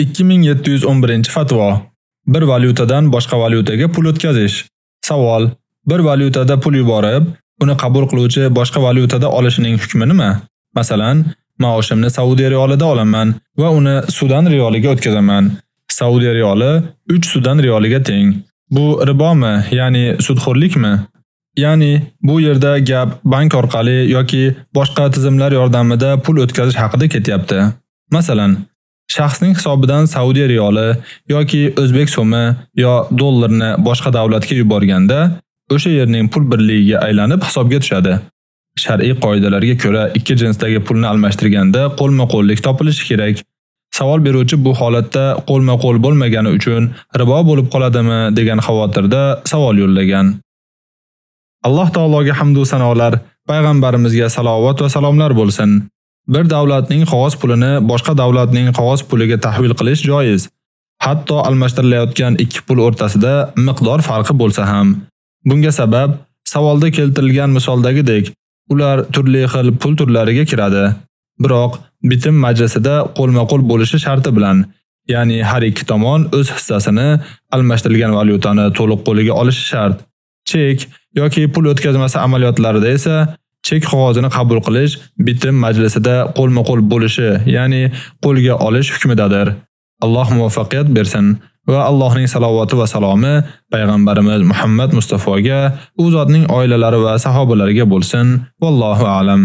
2711-fatvo. Bir valyutadan boshqa valyutaga pul o'tkazish. Savol: Bir valyutada pul yuborib, uni qabul qiluvchi boshqa valyutada olishining hukmi nima? Masalan, maoshimni Saudiya riyolida olaman va uni Sudan riyoliga o'tkazaman. Saudiya riyoli 3 Sudan riyoliga teng. Bu ribomi, ya'ni sudxo'rlikmi? Ya'ni bu yerda gap bank orqali yoki boshqa tizimlar yordamida pul o'tkazish haqida ketyapti. Masalan, shaxsning hisobidan Saudiya riyoli yoki o'zbek so'mi yo dollarni boshqa davlatga yuborganda, o'sha yerning pul birligiga aylanib hisobga tushadi. Shar'iy qoidalarga ko'ra ikki jinsdagi pulni almashtirganda qo'lma-qo'llik topilishi kerak. Savol beruvchi bu holatda qo'lma-qo'l bo'lmagani uchun ribo bo'lib qoladimi degan xavotirda savol yo'llagan. Alloh taologa hamd va sanolar, payg'ambarimizga salovat va salomlar bo'lsin. Bir davlatning qog'oz pulini boshqa davlatning qog'oz puliga tahvil qilish joiz. Hatto almashtirilayotgan ikki pul o'rtasida miqdor farqi bo'lsa ham. Bunga sabab savolda keltirilgan misoldagidek, ular turli xil pul turlariga kiradi. Biroq bitim majlisida qo'lma-qo'l bo'lishi sharti bilan, ya'ni har ikki tomon o'z hissasini almashtirilgan valyutani to'liq qo'liga olishi shart. Chek yoki pul o'tkazmasi amaliyotlarida esa chek qog'ozini qabul qilish bitim majlisida qo'lma-qo'l bo'lishi, ya'ni qo'lga olish hukmidadir. Alloh muvaffaqiyat bersin va Allohning salovati va salomi payg'ambarimiz Muhammad Mustafoga, u zotning oilalari va sahobalariga bo'lsin. Vallohu a'lam.